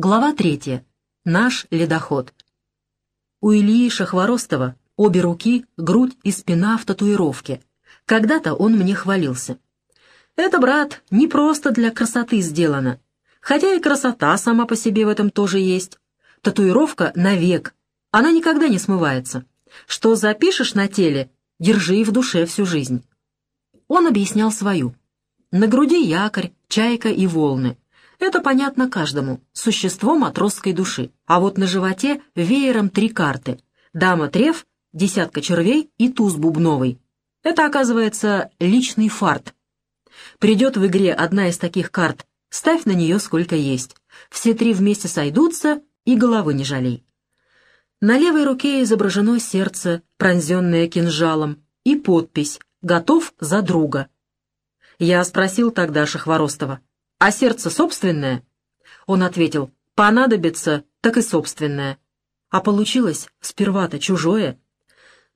Глава третья. Наш ледоход. У Ильи Шахворостова обе руки, грудь и спина в татуировке. Когда-то он мне хвалился. Это, брат, не просто для красоты сделано. Хотя и красота сама по себе в этом тоже есть. Татуировка навек. Она никогда не смывается. Что запишешь на теле, держи в душе всю жизнь. Он объяснял свою. На груди якорь, чайка и волны. Это понятно каждому, существо матросской души. А вот на животе веером три карты. Дама-треф, десятка червей и туз бубновый. Это, оказывается, личный фарт. Придет в игре одна из таких карт, ставь на нее сколько есть. Все три вместе сойдутся, и головы не жалей. На левой руке изображено сердце, пронзенное кинжалом, и подпись «Готов за друга». Я спросил тогда Шахворостова, «А сердце собственное?» Он ответил, «Понадобится, так и собственное». А получилось сперва-то чужое.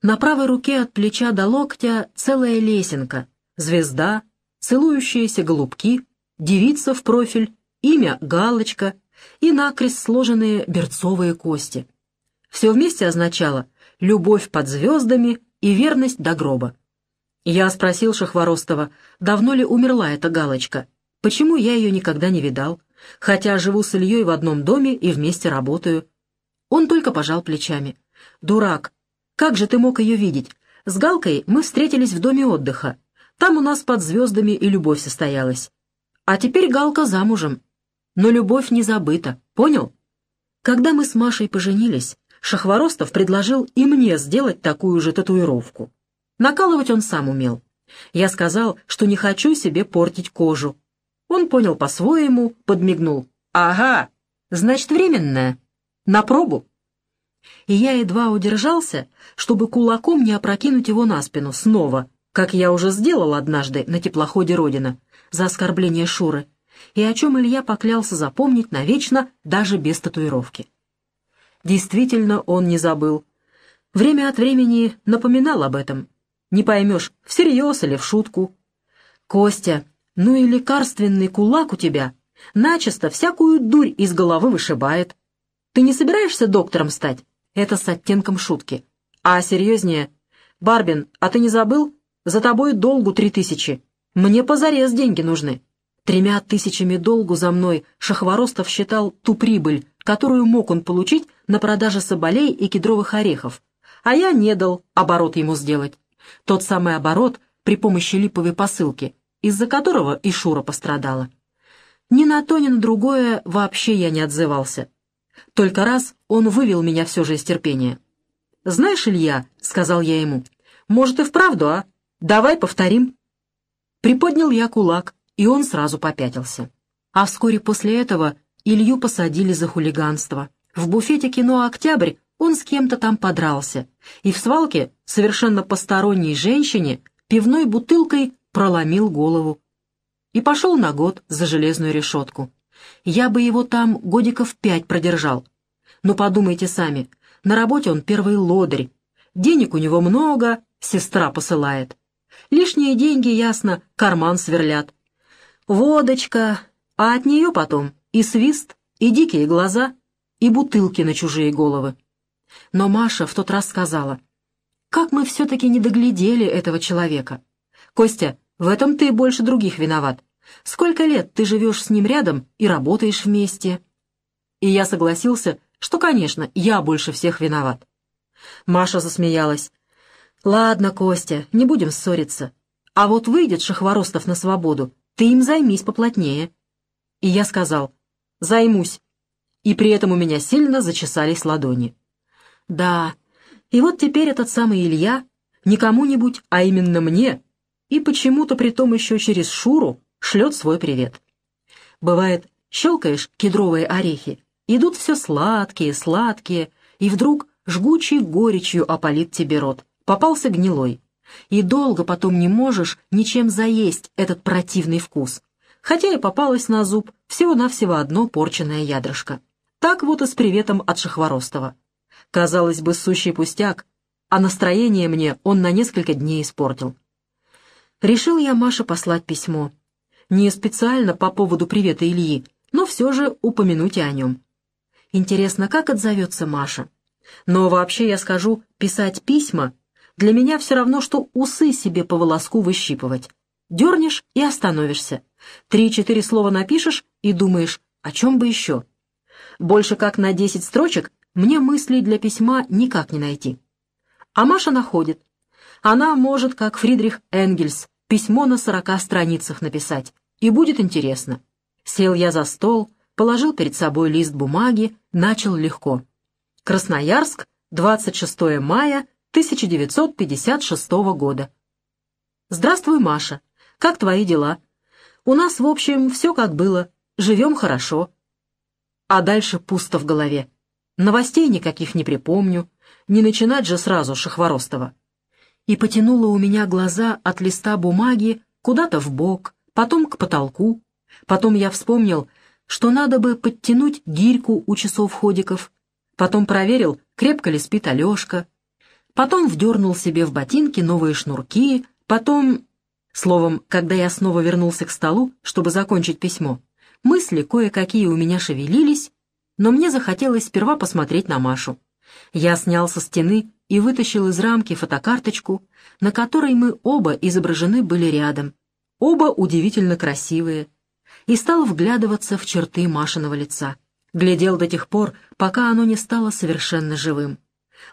На правой руке от плеча до локтя целая лесенка, звезда, целующиеся голубки, девица в профиль, имя галочка и накрест сложенные берцовые кости. Все вместе означало любовь под звездами и верность до гроба. Я спросил Шахворостова, давно ли умерла эта галочка, Почему я ее никогда не видал, хотя живу с Ильей в одном доме и вместе работаю? Он только пожал плечами. «Дурак! Как же ты мог ее видеть? С Галкой мы встретились в доме отдыха. Там у нас под звездами и любовь состоялась. А теперь Галка замужем. Но любовь не забыта, понял? Когда мы с Машей поженились, Шахворостов предложил и мне сделать такую же татуировку. Накалывать он сам умел. Я сказал, что не хочу себе портить кожу, он понял по-своему, подмигнул. «Ага, значит, временная. На пробу». И я едва удержался, чтобы кулаком не опрокинуть его на спину снова, как я уже сделал однажды на теплоходе «Родина» за оскорбление Шуры, и о чем Илья поклялся запомнить навечно даже без татуировки. Действительно, он не забыл. Время от времени напоминал об этом. Не поймешь, всерьез или в шутку. «Костя, ну и лекарственный кулак у тебя начисто всякую дурь из головы вышибает. Ты не собираешься доктором стать? Это с оттенком шутки. А серьезнее? Барбин, а ты не забыл? За тобой долгу три тысячи. Мне позарез деньги нужны. Тремя тысячами долгу за мной Шахворостов считал ту прибыль, которую мог он получить на продаже соболей и кедровых орехов. А я не дал оборот ему сделать. Тот самый оборот при помощи липовой посылки — из-за которого и Шура пострадала. Ни на то, ни на другое вообще я не отзывался. Только раз он вывел меня все же из терпения. «Знаешь, Илья», — сказал я ему, — «может и вправду, а? Давай повторим». Приподнял я кулак, и он сразу попятился. А вскоре после этого Илью посадили за хулиганство. В буфете кино «Октябрь» он с кем-то там подрался, и в свалке совершенно посторонней женщине пивной бутылкой проломил голову и пошел на год за железную решетку. Я бы его там годиков пять продержал. Но подумайте сами, на работе он первый лодырь, денег у него много, сестра посылает. Лишние деньги, ясно, карман сверлят. Водочка, а от нее потом и свист, и дикие глаза, и бутылки на чужие головы. Но Маша в тот раз сказала, «Как мы все-таки не доглядели этого человека? Костя, в этом ты больше других виноват. Сколько лет ты живешь с ним рядом и работаешь вместе?» И я согласился, что, конечно, я больше всех виноват. Маша засмеялась. «Ладно, Костя, не будем ссориться. А вот выйдет Шахворостов на свободу, ты им займись поплотнее». И я сказал «Займусь». И при этом у меня сильно зачесались ладони. Да, и вот теперь этот самый Илья, не кому-нибудь, а именно мне, и почему-то притом еще через Шуру шлет свой привет. Бывает, щелкаешь кедровые орехи, идут все сладкие, сладкие, и вдруг жгучей горечью опалит тебе рот, попался гнилой. И долго потом не можешь ничем заесть этот противный вкус. Хотя и попалось на зуб всего-навсего одно порченное ядрышко. Так вот и с приветом от Шахворостова. Казалось бы, сущий пустяк, а настроение мне он на несколько дней испортил. Решил я Маше послать письмо. Не специально по поводу привета Ильи, но все же упомянуть о нем. Интересно, как отзовется Маша? Но вообще я скажу, писать письма для меня все равно, что усы себе по волоску выщипывать. Дернешь и остановишься. Три-четыре слова напишешь и думаешь, о чем бы еще. Больше как на десять строчек мне мыслей для письма никак не найти. А Маша находит. Она может, как Фридрих Энгельс, письмо на сорока страницах написать, и будет интересно. Сел я за стол, положил перед собой лист бумаги, начал легко. Красноярск, 26 мая 1956 года. «Здравствуй, Маша. Как твои дела? У нас, в общем, все как было. Живем хорошо». А дальше пусто в голове. Новостей никаких не припомню. Не начинать же сразу Шахворостова. И потянуло у меня глаза от листа бумаги куда-то в бок, потом к потолку. Потом я вспомнил, что надо бы подтянуть гирьку у часов ходиков. Потом проверил, крепко ли спит Алешка, потом вдернул себе в ботинки новые шнурки, потом... Словом, когда я снова вернулся к столу, чтобы закончить письмо, мысли кое-какие у меня шевелились, но мне захотелось сперва посмотреть на Машу. Я снял со стены и вытащил из рамки фотокарточку, на которой мы оба изображены были рядом, оба удивительно красивые, и стал вглядываться в черты Машиного лица. Глядел до тех пор, пока оно не стало совершенно живым.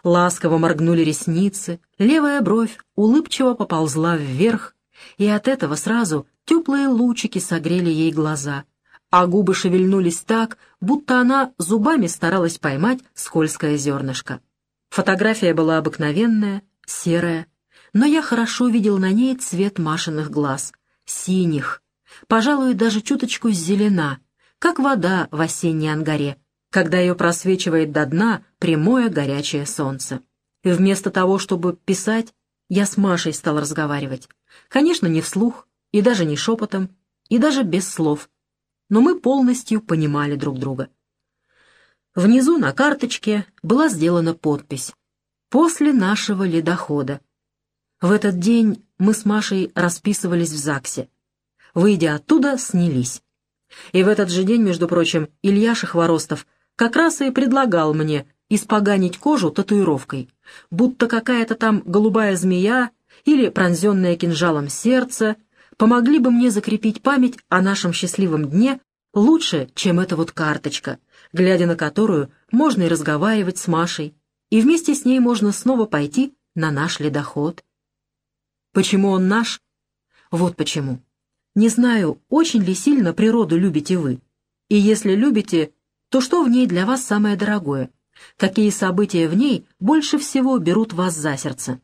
Ласково моргнули ресницы, левая бровь улыбчиво поползла вверх, и от этого сразу теплые лучики согрели ей глаза, а губы шевельнулись так, будто она зубами старалась поймать скользкое зернышко. Фотография была обыкновенная, серая, но я хорошо видел на ней цвет Машиных глаз, синих, пожалуй, даже чуточку зелена, как вода в осенней ангаре, когда ее просвечивает до дна прямое горячее солнце. И вместо того, чтобы писать, я с Машей стал разговаривать. Конечно, не вслух, и даже не шепотом, и даже без слов. Но мы полностью понимали друг друга. Внизу на карточке была сделана подпись «После нашего ледохода». В этот день мы с Машей расписывались в ЗАГСе. Выйдя оттуда, снялись. И в этот же день, между прочим, Илья Шахворостов как раз и предлагал мне испоганить кожу татуировкой, будто какая-то там голубая змея или пронзенное кинжалом сердце помогли бы мне закрепить память о нашем счастливом дне лучше, чем эта вот карточка, глядя на которую можно и разговаривать с Машей, и вместе с ней можно снова пойти на наш ледоход. Почему он наш? Вот почему. Не знаю, очень ли сильно природу любите вы. И если любите, то что в ней для вас самое дорогое? Какие события в ней больше всего берут вас за сердце?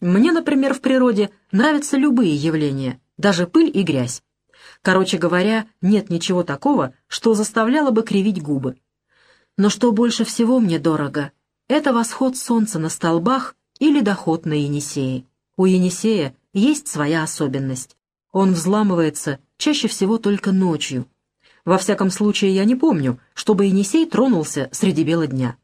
Мне, например, в природе нравятся любые явления, даже пыль и грязь. Короче говоря, нет ничего такого, что заставляло бы кривить губы. Но что больше всего мне дорого, это восход солнца на столбах или доход на Енисее. У Енисея есть своя особенность. Он взламывается чаще всего только ночью, во всяком случае, я не помню, чтобы Енисей тронулся среди бела дня.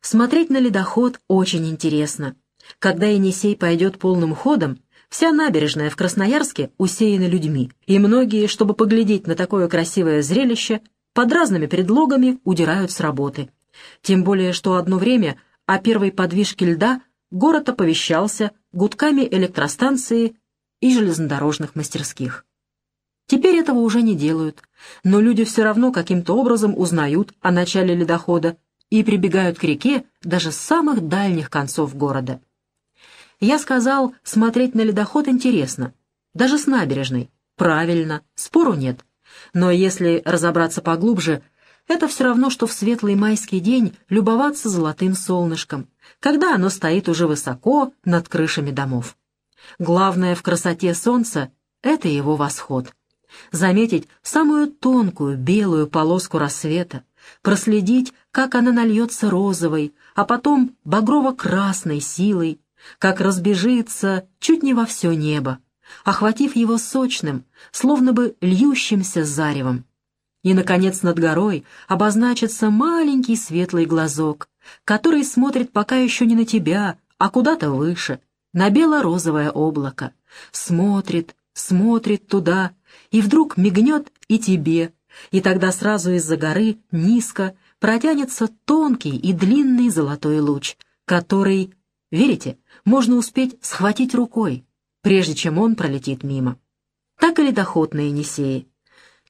Смотреть на ледоход очень интересно. Когда Енисей пойдет полным ходом, вся набережная в Красноярске усеяна людьми, и многие, чтобы поглядеть на такое красивое зрелище, под разными предлогами удирают с работы. Тем более, что одно время о первой подвижке льда город оповещался гудками электростанции и железнодорожных мастерских. Теперь этого уже не делают, но люди все равно каким-то образом узнают о начале ледохода и прибегают к реке даже с самых дальних концов города. Я сказал, смотреть на ледоход интересно, даже с набережной. Правильно, спору нет. Но если разобраться поглубже, это все равно, что в светлый майский день любоваться золотым солнышком, когда оно стоит уже высоко над крышами домов. Главное в красоте солнца — это его восход заметить самую тонкую белую полоску рассвета, проследить, как она нальется розовой, а потом багрово-красной силой, как разбежится чуть не во все небо, охватив его сочным, словно бы льющимся заревом. И, наконец, над горой обозначится маленький светлый глазок, который смотрит пока еще не на тебя, а куда-то выше, на бело-розовое облако. Смотрит, смотрит туда, и вдруг мигнет и тебе, и тогда сразу из-за горы, низко, протянется тонкий и длинный золотой луч, который, верите, можно успеть схватить рукой, прежде чем он пролетит мимо. Так и ледоход на Енисее.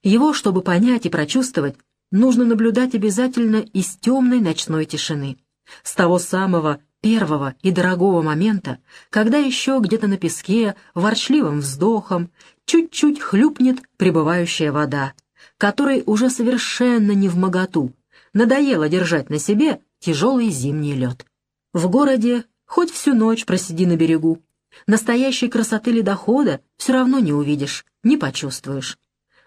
Его, чтобы понять и прочувствовать, нужно наблюдать обязательно из темной ночной тишины. С того самого первого и дорогого момента, когда еще где-то на песке, ворчливым вздохом, чуть-чуть хлюпнет прибывающая вода, которой уже совершенно не в моготу, надоело держать на себе тяжелый зимний лед. В городе хоть всю ночь просиди на берегу, настоящей красоты ледохода все равно не увидишь, не почувствуешь.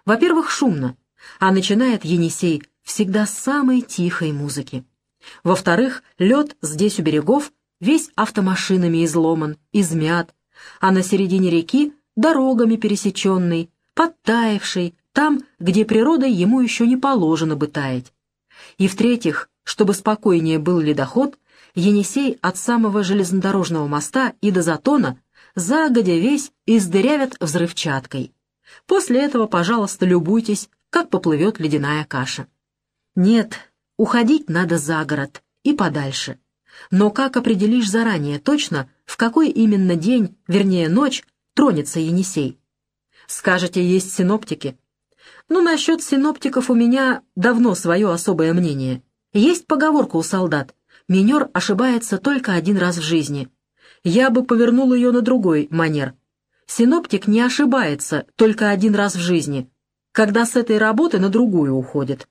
Во-первых, шумно, а начинает Енисей всегда с самой тихой музыки. Во-вторых, лед здесь у берегов весь автомашинами изломан, измят, а на середине реки дорогами пересеченный, подтаявший, там, где природой ему еще не положено бы таять. И в-третьих, чтобы спокойнее был ледоход, Енисей от самого железнодорожного моста и до затона загодя весь издырявят взрывчаткой. После этого, пожалуйста, любуйтесь, как поплывет ледяная каша. Нет, Уходить надо за город и подальше. Но как определишь заранее точно, в какой именно день, вернее ночь, тронется Енисей? Скажете, есть синоптики. Ну, насчет синоптиков у меня давно свое особое мнение. Есть поговорка у солдат. Минер ошибается только один раз в жизни. Я бы повернул ее на другой манер. Синоптик не ошибается только один раз в жизни, когда с этой работы на другую уходит.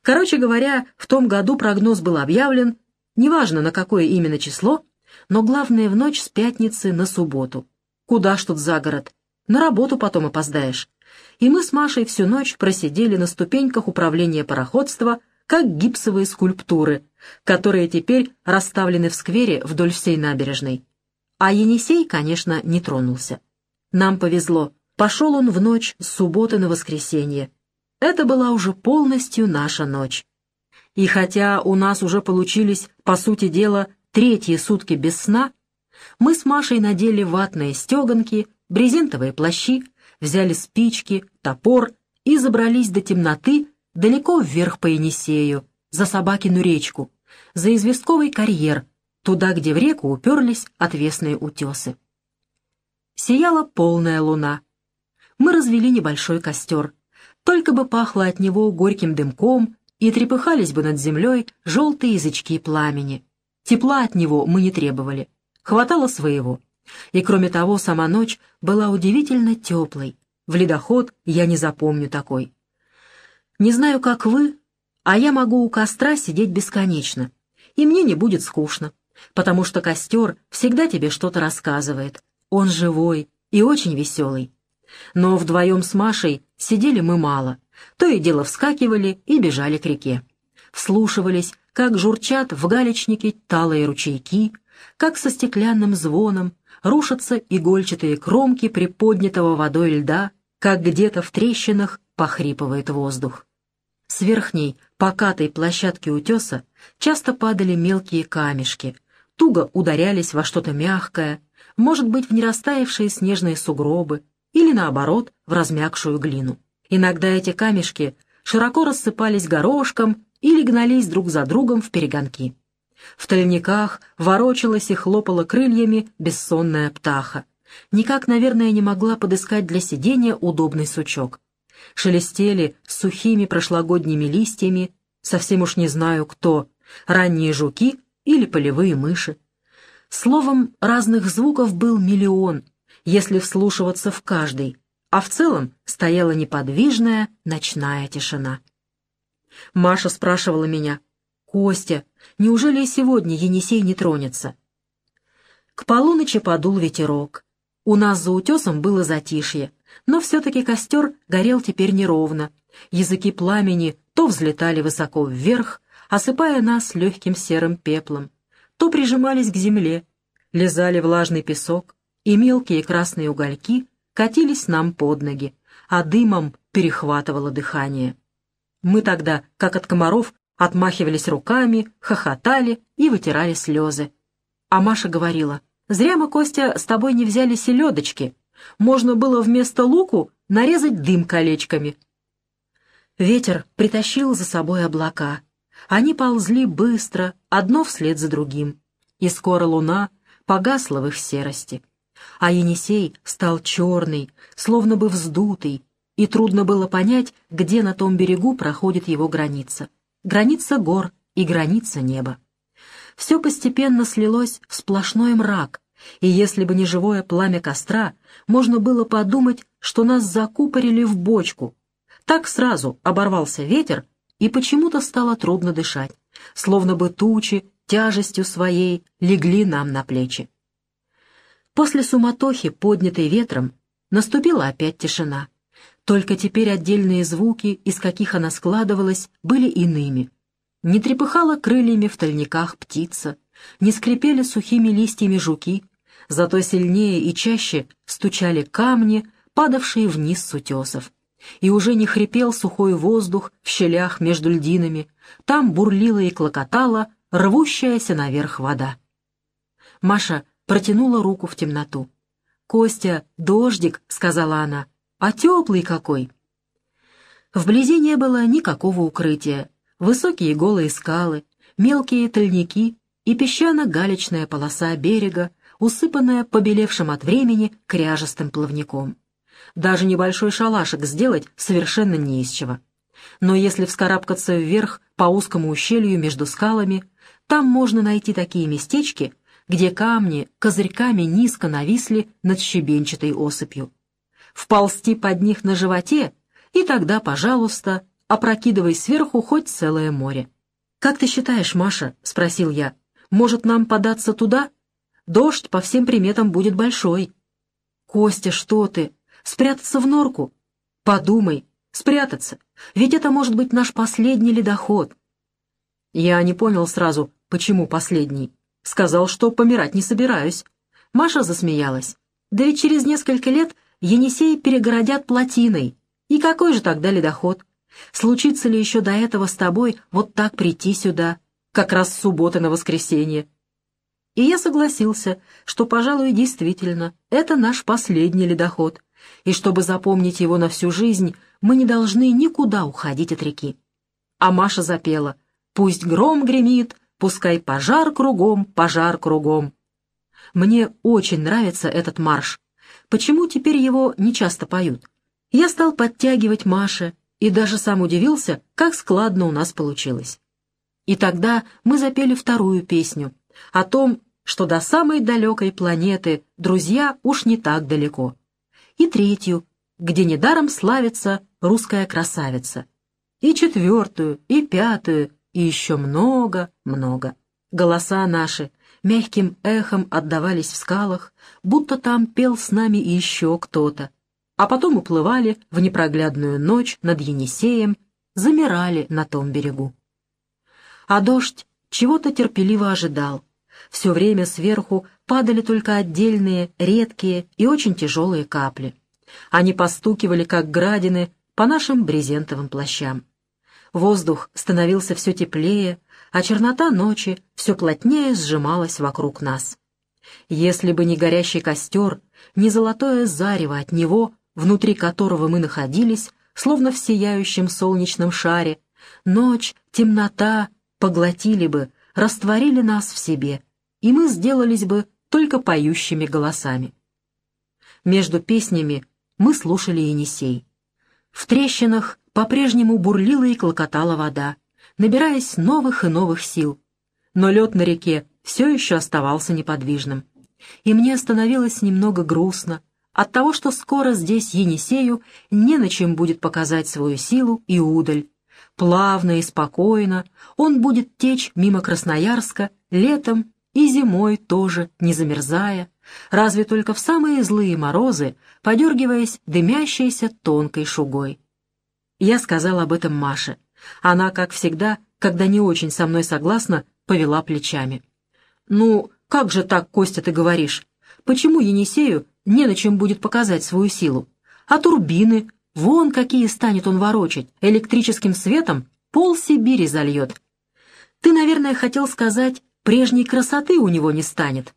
Короче говоря, в том году прогноз был объявлен, неважно на какое именно число, но главное в ночь с пятницы на субботу. Куда ж тут за город? На работу потом опоздаешь. И мы с Машей всю ночь просидели на ступеньках управления пароходства, как гипсовые скульптуры, которые теперь расставлены в сквере вдоль всей набережной. А Енисей, конечно, не тронулся. Нам повезло. Пошел он в ночь с субботы на воскресенье, это была уже полностью наша ночь. И хотя у нас уже получились, по сути дела, третьи сутки без сна, мы с Машей надели ватные стеганки, брезентовые плащи, взяли спички, топор и забрались до темноты далеко вверх по Енисею, за Собакину речку, за известковый карьер, туда, где в реку уперлись отвесные утесы. Сияла полная луна. Мы развели небольшой костер — только бы пахло от него горьким дымком, и трепыхались бы над землей желтые язычки пламени. Тепла от него мы не требовали. Хватало своего. И кроме того, сама ночь была удивительно теплой. В ледоход я не запомню такой. Не знаю, как вы, а я могу у костра сидеть бесконечно. И мне не будет скучно, потому что костер всегда тебе что-то рассказывает. Он живой и очень веселый. Но вдвоем с Машей сидели мы мало. То и дело вскакивали и бежали к реке. Вслушивались, как журчат в галечнике талые ручейки, как со стеклянным звоном рушатся игольчатые кромки приподнятого водой льда, как где-то в трещинах похрипывает воздух. С верхней, покатой площадки утеса часто падали мелкие камешки, туго ударялись во что-то мягкое, может быть, в нерастаявшие снежные сугробы, или, наоборот, в размягшую глину. Иногда эти камешки широко рассыпались горошком или гнались друг за другом в перегонки. В тальниках ворочалась и хлопала крыльями бессонная птаха. Никак, наверное, не могла подыскать для сидения удобный сучок. Шелестели сухими прошлогодними листьями, совсем уж не знаю кто, ранние жуки или полевые мыши. Словом, разных звуков был миллион, если вслушиваться в каждый, а в целом стояла неподвижная ночная тишина. Маша спрашивала меня, «Костя, неужели и сегодня Енисей не тронется?» К полуночи подул ветерок. У нас за утесом было затишье, но все-таки костер горел теперь неровно. Языки пламени то взлетали высоко вверх, осыпая нас легким серым пеплом, то прижимались к земле, лизали влажный песок, и мелкие красные угольки катились нам под ноги, а дымом перехватывало дыхание. Мы тогда, как от комаров, отмахивались руками, хохотали и вытирали слезы. А Маша говорила, «Зря мы, Костя, с тобой не взяли селедочки. Можно было вместо луку нарезать дым колечками». Ветер притащил за собой облака. Они ползли быстро, одно вслед за другим, и скоро луна погасла в их серости. А Енисей стал черный, словно бы вздутый, и трудно было понять, где на том берегу проходит его граница. Граница гор и граница неба. Все постепенно слилось в сплошной мрак, и если бы не живое пламя костра, можно было подумать, что нас закупорили в бочку. Так сразу оборвался ветер, и почему-то стало трудно дышать, словно бы тучи тяжестью своей легли нам на плечи. После суматохи, поднятой ветром, наступила опять тишина. Только теперь отдельные звуки, из каких она складывалась, были иными. Не трепыхала крыльями в тальниках птица, не скрипели сухими листьями жуки, зато сильнее и чаще стучали камни, падавшие вниз с утесов. И уже не хрипел сухой воздух в щелях между льдинами, там бурлила и клокотала рвущаяся наверх вода. Маша протянула руку в темноту. «Костя, дождик», — сказала она, — «а теплый какой!» Вблизи не было никакого укрытия. Высокие голые скалы, мелкие тальники и песчано-галечная полоса берега, усыпанная побелевшим от времени кряжестым плавником. Даже небольшой шалашик сделать совершенно не из чего. Но если вскарабкаться вверх по узкому ущелью между скалами, там можно найти такие местечки, где камни козырьками низко нависли над щебенчатой осыпью. Вползти под них на животе, и тогда, пожалуйста, опрокидывай сверху хоть целое море. «Как ты считаешь, Маша?» — спросил я. «Может, нам податься туда? Дождь по всем приметам будет большой». «Костя, что ты? Спрятаться в норку? Подумай, спрятаться, ведь это может быть наш последний ледоход». Я не понял сразу, почему последний. Сказал, что помирать не собираюсь. Маша засмеялась. Да ведь через несколько лет Енисей перегородят плотиной. И какой же тогда ледоход? Случится ли еще до этого с тобой вот так прийти сюда, как раз с субботы на воскресенье? И я согласился, что, пожалуй, действительно, это наш последний ледоход, и чтобы запомнить его на всю жизнь, мы не должны никуда уходить от реки. А Маша запела «Пусть гром гремит, Пускай пожар кругом, пожар кругом. Мне очень нравится этот марш. Почему теперь его не часто поют? Я стал подтягивать Маше и даже сам удивился, как складно у нас получилось. И тогда мы запели вторую песню о том, что до самой далекой планеты друзья уж не так далеко. И третью, где недаром славится русская красавица. И четвертую, и пятую, и еще много-много. Голоса наши мягким эхом отдавались в скалах, будто там пел с нами еще кто-то, а потом уплывали в непроглядную ночь над Енисеем, замирали на том берегу. А дождь чего-то терпеливо ожидал. Все время сверху падали только отдельные, редкие и очень тяжелые капли. Они постукивали, как градины, по нашим брезентовым плащам. Воздух становился все теплее, а чернота ночи все плотнее сжималась вокруг нас. Если бы не горящий костер, не золотое зарево от него, внутри которого мы находились, словно в сияющем солнечном шаре, ночь, темнота поглотили бы, растворили нас в себе, и мы сделались бы только поющими голосами. Между песнями мы слушали Енисей. В трещинах по-прежнему бурлила и клокотала вода, набираясь новых и новых сил. Но лед на реке все еще оставался неподвижным. И мне становилось немного грустно от того, что скоро здесь Енисею не на чем будет показать свою силу и удаль. Плавно и спокойно он будет течь мимо Красноярска летом и зимой тоже, не замерзая, разве только в самые злые морозы, подергиваясь дымящейся тонкой шугой. Я сказал об этом Маше. Она, как всегда, когда не очень со мной согласна, повела плечами. «Ну, как же так, Костя, ты говоришь? Почему Енисею не на чем будет показать свою силу? А турбины? Вон какие станет он ворочать. Электрическим светом пол Сибири зальет. Ты, наверное, хотел сказать, прежней красоты у него не станет.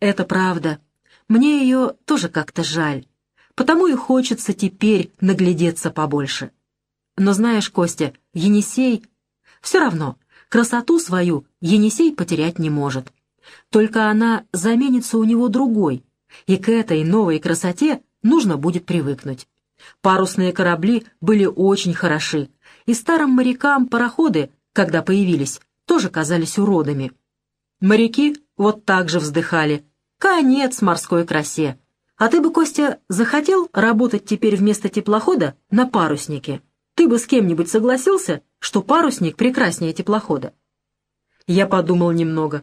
Это правда. Мне ее тоже как-то жаль. Потому и хочется теперь наглядеться побольше. Но знаешь, Костя, Енисей... Все равно, красоту свою Енисей потерять не может. Только она заменится у него другой, и к этой новой красоте нужно будет привыкнуть. Парусные корабли были очень хороши, и старым морякам пароходы, когда появились, тоже казались уродами. Моряки вот так же вздыхали. Конец морской красе. А ты бы, Костя, захотел работать теперь вместо теплохода на паруснике? Ты бы с кем-нибудь согласился, что парусник прекраснее теплохода? Я подумал немного.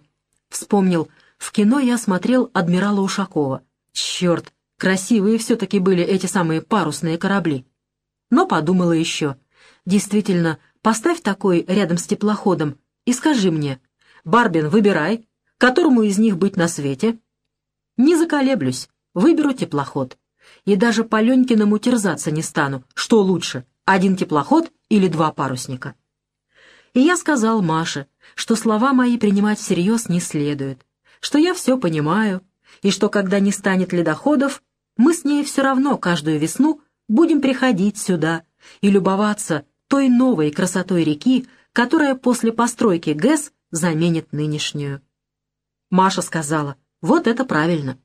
Вспомнил, в кино я смотрел «Адмирала Ушакова». Черт, красивые все-таки были эти самые парусные корабли. Но подумала еще. Действительно, поставь такой рядом с теплоходом и скажи мне, Барбин, выбирай, которому из них быть на свете. Не заколеблюсь, выберу теплоход. И даже по Ленькиному терзаться не стану, что лучше, один теплоход или два парусника. И я сказал Маше, что слова мои принимать всерьез не следует, что я все понимаю, и что когда не станет ледоходов, мы с ней все равно каждую весну будем приходить сюда и любоваться той новой красотой реки, которая после постройки ГЭС заменит нынешнюю. Маша сказала, вот это правильно.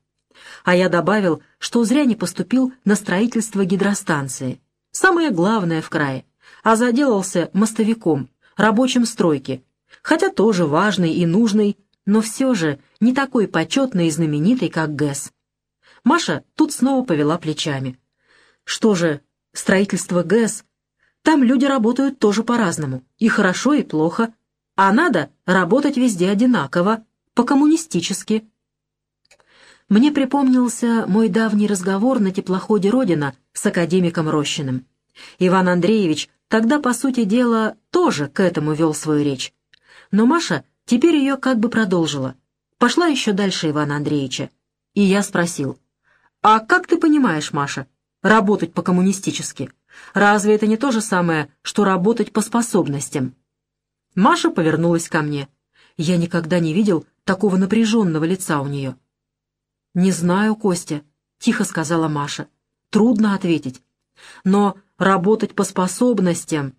А я добавил, что зря не поступил на строительство гидростанции, самое главное в крае, а заделался мостовиком, рабочим стройки, хотя тоже важный и нужный, но все же не такой почетный и знаменитый, как ГЭС. Маша тут снова повела плечами. Что же, строительство ГЭС, там люди работают тоже по-разному, и хорошо, и плохо, а надо работать везде одинаково, по-коммунистически. Мне припомнился мой давний разговор на теплоходе «Родина» с академиком Рощиным. Иван Андреевич тогда, по сути дела, тоже к этому вел свою речь. Но Маша теперь ее как бы продолжила. Пошла еще дальше Ивана Андреевича. И я спросил, «А как ты понимаешь, Маша, работать по-коммунистически? Разве это не то же самое, что работать по способностям?» Маша повернулась ко мне. Я никогда не видел такого напряженного лица у нее. «Не знаю, Костя», — тихо сказала Маша. «Трудно ответить. Но работать по способностям,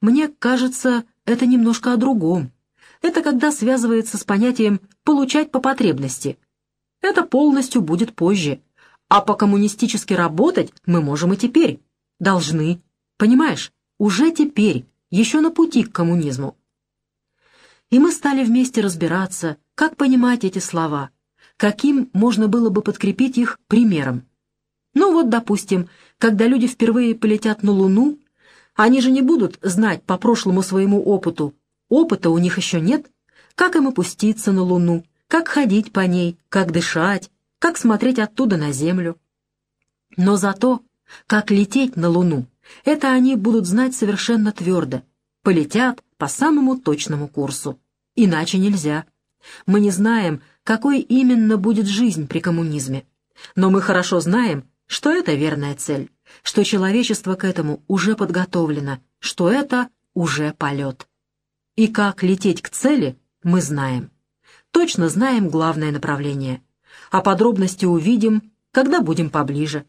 мне кажется, это немножко о другом. Это когда связывается с понятием «получать по потребности». Это полностью будет позже. А по-коммунистически работать мы можем и теперь. Должны. Понимаешь? Уже теперь, еще на пути к коммунизму. И мы стали вместе разбираться, как понимать эти слова, каким можно было бы подкрепить их примером. Ну вот, допустим, когда люди впервые полетят на Луну, они же не будут знать по прошлому своему опыту, Опыта у них еще нет. Как им опуститься на Луну, как ходить по ней, как дышать, как смотреть оттуда на Землю. Но зато, как лететь на Луну, это они будут знать совершенно твердо. Полетят по самому точному курсу. Иначе нельзя. Мы не знаем, какой именно будет жизнь при коммунизме. Но мы хорошо знаем, что это верная цель, что человечество к этому уже подготовлено, что это уже полет. И как лететь к цели, мы знаем. Точно знаем главное направление. А подробности увидим, когда будем поближе.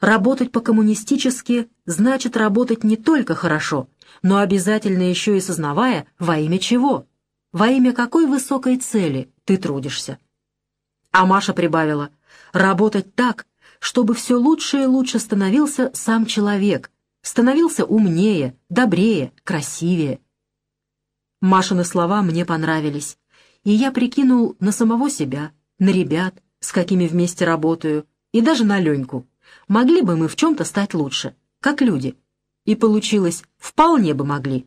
Работать по-коммунистически значит работать не только хорошо, но обязательно еще и сознавая, во имя чего, во имя какой высокой цели ты трудишься. А Маша прибавила, работать так, чтобы все лучше и лучше становился сам человек, становился умнее, добрее, красивее. Машины слова мне понравились, и я прикинул на самого себя, на ребят, с какими вместе работаю, и даже на Леньку. Могли бы мы в чем-то стать лучше, как люди. И получилось, вполне бы могли.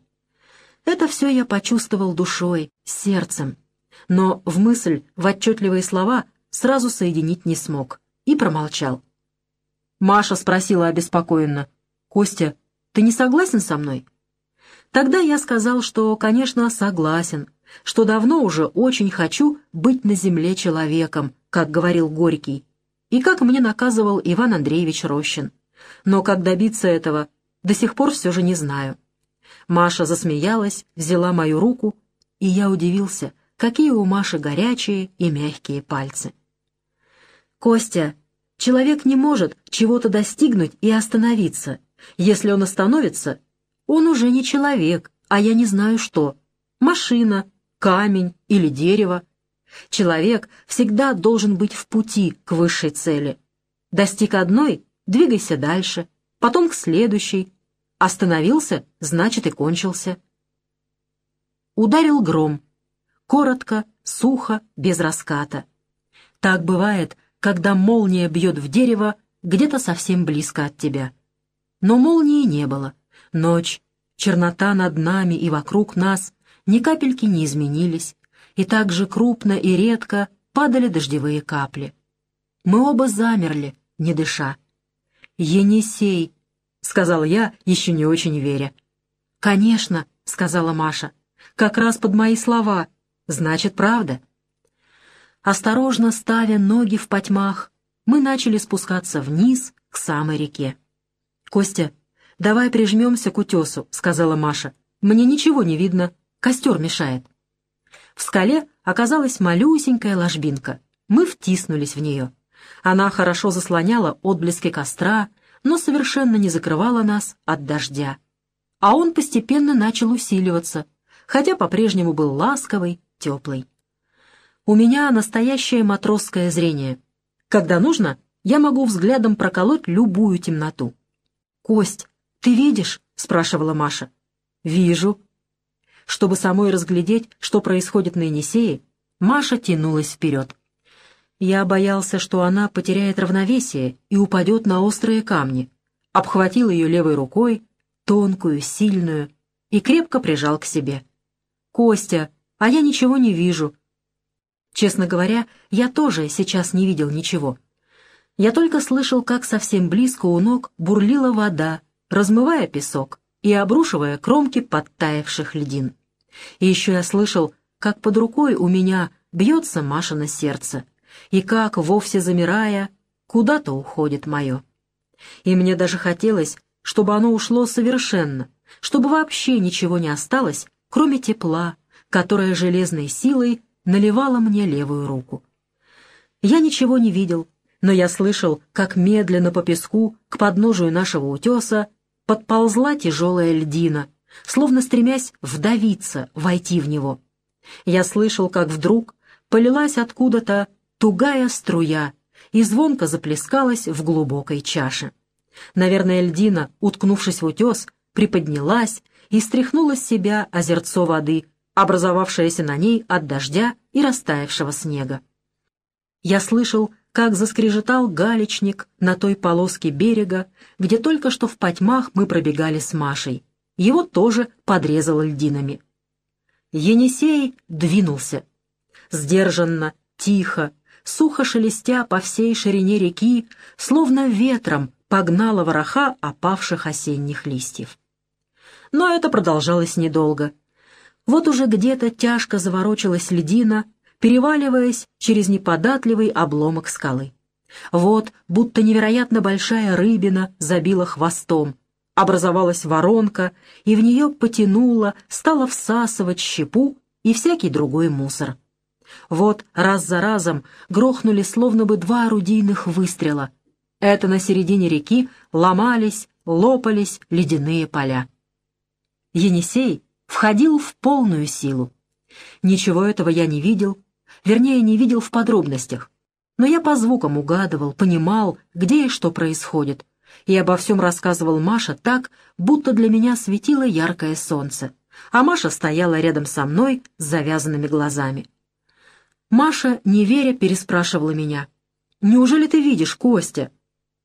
Это все я почувствовал душой, сердцем, но в мысль, в отчетливые слова сразу соединить не смог и промолчал. Маша спросила обеспокоенно, «Костя, ты не согласен со мной?» Тогда я сказал, что, конечно, согласен, что давно уже очень хочу быть на земле человеком, как говорил Горький, и как мне наказывал Иван Андреевич Рощин. Но как добиться этого, до сих пор все же не знаю. Маша засмеялась, взяла мою руку, и я удивился, какие у Маши горячие и мягкие пальцы. «Костя, человек не может чего-то достигнуть и остановиться. Если он остановится, он уже не человек, а я не знаю что. машина, камень или дерево. Человек всегда должен быть в пути к высшей цели. Достиг одной — двигайся дальше, потом к следующей. Остановился — значит и кончился. Ударил гром. Коротко, сухо, без раската. Так бывает, когда молния бьет в дерево где-то совсем близко от тебя. Но молнии не было. Ночь, чернота над нами и вокруг нас ни капельки не изменились, и так же крупно и редко падали дождевые капли. Мы оба замерли, не дыша. «Енисей», — сказал я, еще не очень веря. «Конечно», — сказала Маша, — «как раз под мои слова. Значит, правда». Осторожно ставя ноги в потьмах, мы начали спускаться вниз к самой реке. «Костя, давай прижмемся к утесу», — сказала Маша. «Мне ничего не видно, костер мешает». В скале оказалась малюсенькая ложбинка. Мы втиснулись в нее. Она хорошо заслоняла отблески костра, но совершенно не закрывала нас от дождя. А он постепенно начал усиливаться, хотя по-прежнему был ласковый, теплый. У меня настоящее матросское зрение. Когда нужно, я могу взглядом проколоть любую темноту. «Кость, ты видишь?» — спрашивала Маша. «Вижу». Чтобы самой разглядеть, что происходит на Енисее, Маша тянулась вперед. Я боялся, что она потеряет равновесие и упадет на острые камни. Обхватил ее левой рукой, тонкую, сильную, и крепко прижал к себе. «Костя, а я ничего не вижу. Честно говоря, я тоже сейчас не видел ничего. Я только слышал, как совсем близко у ног бурлила вода, размывая песок и обрушивая кромки подтаявших льдин. И еще я слышал, как под рукой у меня бьется Машина сердце, и как, вовсе замирая, куда-то уходит мое. И мне даже хотелось, чтобы оно ушло совершенно, чтобы вообще ничего не осталось, кроме тепла, которое железной силой наливала мне левую руку. Я ничего не видел, но я слышал, как медленно по песку к подножию нашего утеса подползла тяжелая льдина, словно стремясь вдавиться, войти в него. Я слышал, как вдруг полилась откуда-то тугая струя и звонко заплескалась в глубокой чаше. Наверное, льдина, уткнувшись в утес, приподнялась и стряхнула с себя озерцо воды, образовавшееся на ней от дождя и растаявшего снега. Я слышал, как заскрежетал галечник на той полоске берега, где только что в потьмах мы пробегали с Машей. Его тоже подрезало льдинами. Енисей двинулся. Сдержанно, тихо, сухо шелестя по всей ширине реки, словно ветром погнала вороха опавших осенних листьев. Но это продолжалось недолго. Вот уже где-то тяжко заворочилась льдина, переваливаясь через неподатливый обломок скалы. Вот, будто невероятно большая рыбина забила хвостом, образовалась воронка, и в нее потянула, стала всасывать щепу и всякий другой мусор. Вот раз за разом грохнули словно бы два орудийных выстрела. Это на середине реки ломались, лопались ледяные поля. Енисей входил в полную силу. Ничего этого я не видел, вернее, не видел в подробностях, но я по звукам угадывал, понимал, где и что происходит, и обо всем рассказывал Маша так, будто для меня светило яркое солнце, а Маша стояла рядом со мной с завязанными глазами. Маша, не веря, переспрашивала меня. «Неужели ты видишь, Костя?»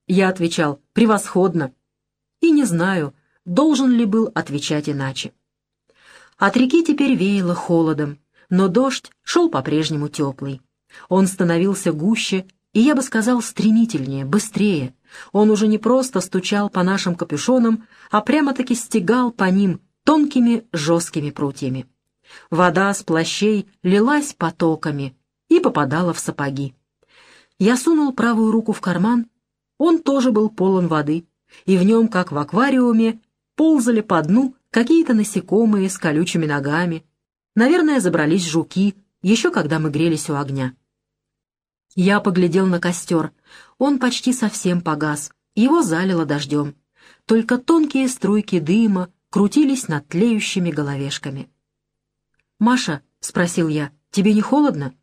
Я отвечал «Превосходно». И не знаю, должен ли был отвечать иначе. От реки теперь веяло холодом, но дождь шел по-прежнему теплый. Он становился гуще, и я бы сказал стремительнее, быстрее. Он уже не просто стучал по нашим капюшонам, а прямо-таки стегал по ним тонкими жесткими прутьями. Вода с плащей лилась потоками и попадала в сапоги. Я сунул правую руку в карман, он тоже был полон воды, и в нем, как в аквариуме, ползали по дну какие-то насекомые с колючими ногами. Наверное, забрались жуки, еще когда мы грелись у огня. Я поглядел на костер. Он почти совсем погас, его залило дождем. Только тонкие струйки дыма крутились над тлеющими головешками. «Маша», — спросил я, — «тебе не холодно?»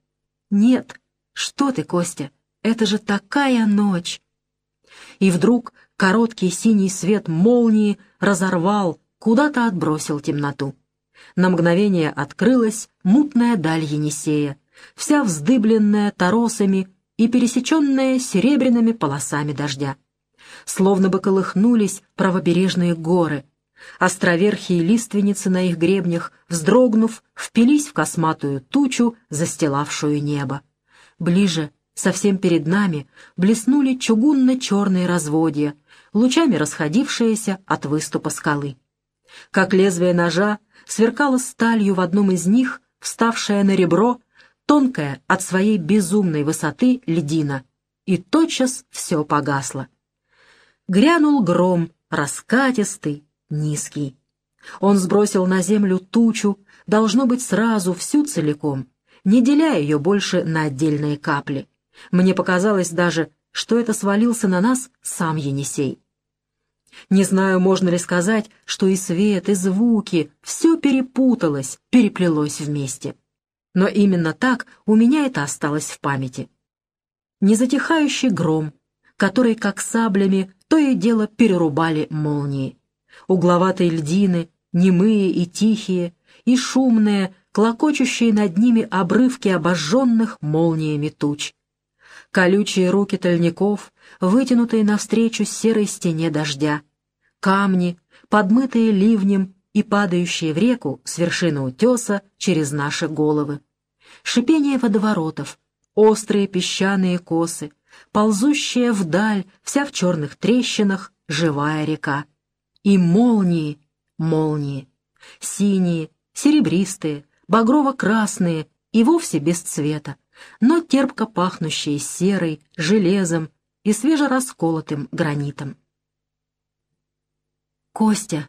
«Нет». «Что ты, Костя? Это же такая ночь!» И вдруг короткий синий свет молнии разорвал, куда-то отбросил темноту. На мгновение открылась мутная даль Енисея, вся вздыбленная торосами и пересеченная серебряными полосами дождя. Словно бы колыхнулись правобережные горы. Островерхие лиственницы на их гребнях, вздрогнув, впились в косматую тучу, застилавшую небо. Ближе, совсем перед нами, блеснули чугунно-черные разводья, лучами расходившиеся от выступа скалы. Как лезвие ножа сверкала сталью в одном из них, вставшая на ребро, тонкая от своей безумной высоты льдина, и тотчас все погасло. Грянул гром, раскатистый, низкий. Он сбросил на землю тучу, должно быть сразу всю целиком, не деля ее больше на отдельные капли. Мне показалось даже, что это свалился на нас сам Енисей. Не знаю, можно ли сказать, что и свет, и звуки, все перепуталось, переплелось вместе. Но именно так у меня это осталось в памяти. Незатихающий гром, который, как саблями, то и дело перерубали молнии. Угловатые льдины, немые и тихие, и шумные, клокочущие над ними обрывки обожженных молниями туч. Колючие руки тольников, вытянутые навстречу серой стене дождя. Камни, подмытые ливнем и падающие в реку с вершины утеса через наши головы. Шипение водоворотов, острые песчаные косы, ползущая вдаль, вся в черных трещинах, живая река. И молнии, молнии, синие, серебристые, багрово-красные и вовсе без цвета, но терпко пахнущие серой, железом и свежерасколотым гранитом. «Костя,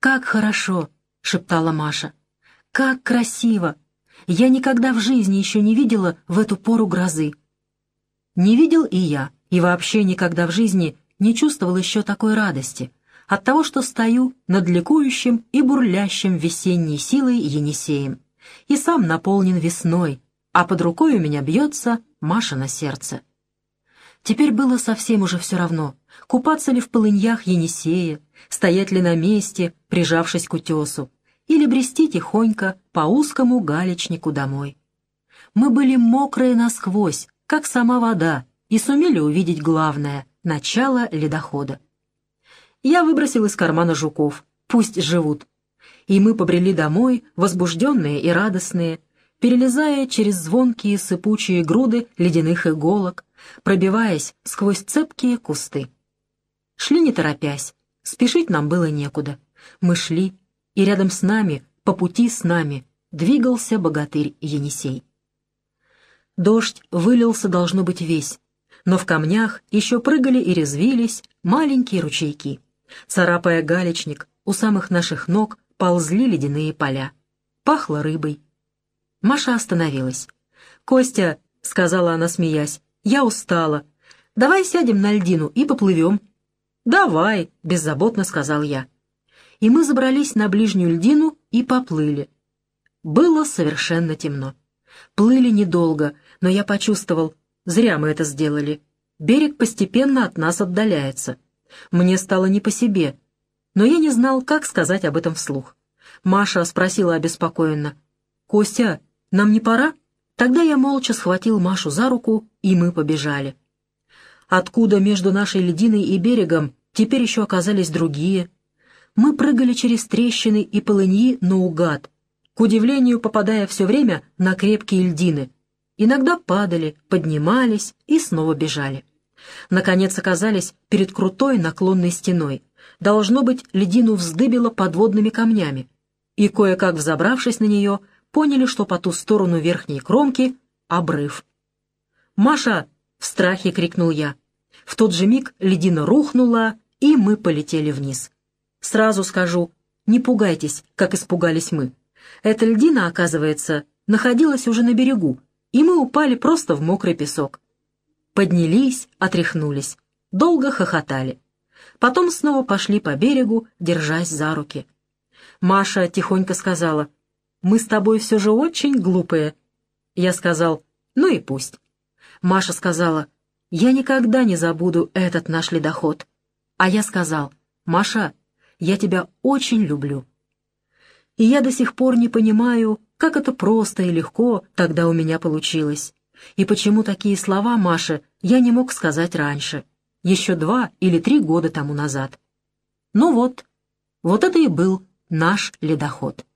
как хорошо!» — шептала Маша. «Как красиво! Я никогда в жизни еще не видела в эту пору грозы». Не видел и я, и вообще никогда в жизни не чувствовал еще такой радости от того, что стою над ликующим и бурлящим весенней силой Енисеем, и сам наполнен весной, а под рукой у меня бьется Маша на сердце. Теперь было совсем уже все равно, купаться ли в полыньях Енисея, стоять ли на месте, прижавшись к утесу, или брести тихонько по узкому галечнику домой. Мы были мокрые насквозь, как сама вода, и сумели увидеть главное — начало ледохода. Я выбросил из кармана жуков, пусть живут. И мы побрели домой, возбужденные и радостные, перелезая через звонкие сыпучие груды ледяных иголок, пробиваясь сквозь цепкие кусты. Шли не торопясь, спешить нам было некуда. Мы шли, и рядом с нами, по пути с нами, двигался богатырь Енисей. Дождь вылился, должно быть, весь, но в камнях еще прыгали и резвились маленькие ручейки. Царапая галечник, у самых наших ног ползли ледяные поля. Пахло рыбой. Маша остановилась. «Костя», — сказала она, смеясь, — «я устала. Давай сядем на льдину и поплывем». «Давай», — беззаботно сказал я. И мы забрались на ближнюю льдину и поплыли. Было совершенно темно. Плыли недолго, но я почувствовал, зря мы это сделали. Берег постепенно от нас отдаляется. Мне стало не по себе, но я не знал, как сказать об этом вслух. Маша спросила обеспокоенно. «Костя, нам не пора?» Тогда я молча схватил Машу за руку, и мы побежали. Откуда между нашей льдиной и берегом Теперь еще оказались другие. Мы прыгали через трещины и полыньи наугад, к удивлению попадая все время на крепкие льдины. Иногда падали, поднимались и снова бежали. Наконец оказались перед крутой наклонной стеной. Должно быть, льдину вздыбило подводными камнями. И, кое-как взобравшись на нее, поняли, что по ту сторону верхней кромки — обрыв. «Маша!» — в страхе крикнул я. В тот же миг льдина рухнула, и мы полетели вниз. Сразу скажу, не пугайтесь, как испугались мы. Эта льдина, оказывается, находилась уже на берегу, и мы упали просто в мокрый песок. Поднялись, отряхнулись, долго хохотали. Потом снова пошли по берегу, держась за руки. Маша тихонько сказала, мы с тобой все же очень глупые». Я сказал, «Ну и пусть». Маша сказала, «Я никогда не забуду этот наш ледоход». А я сказал, «Маша, я тебя очень люблю». И я до сих пор не понимаю, как это просто и легко тогда у меня получилось. И почему такие слова, Маше, я не мог сказать раньше, еще два или три года тому назад. Ну вот, вот это и был наш ледоход.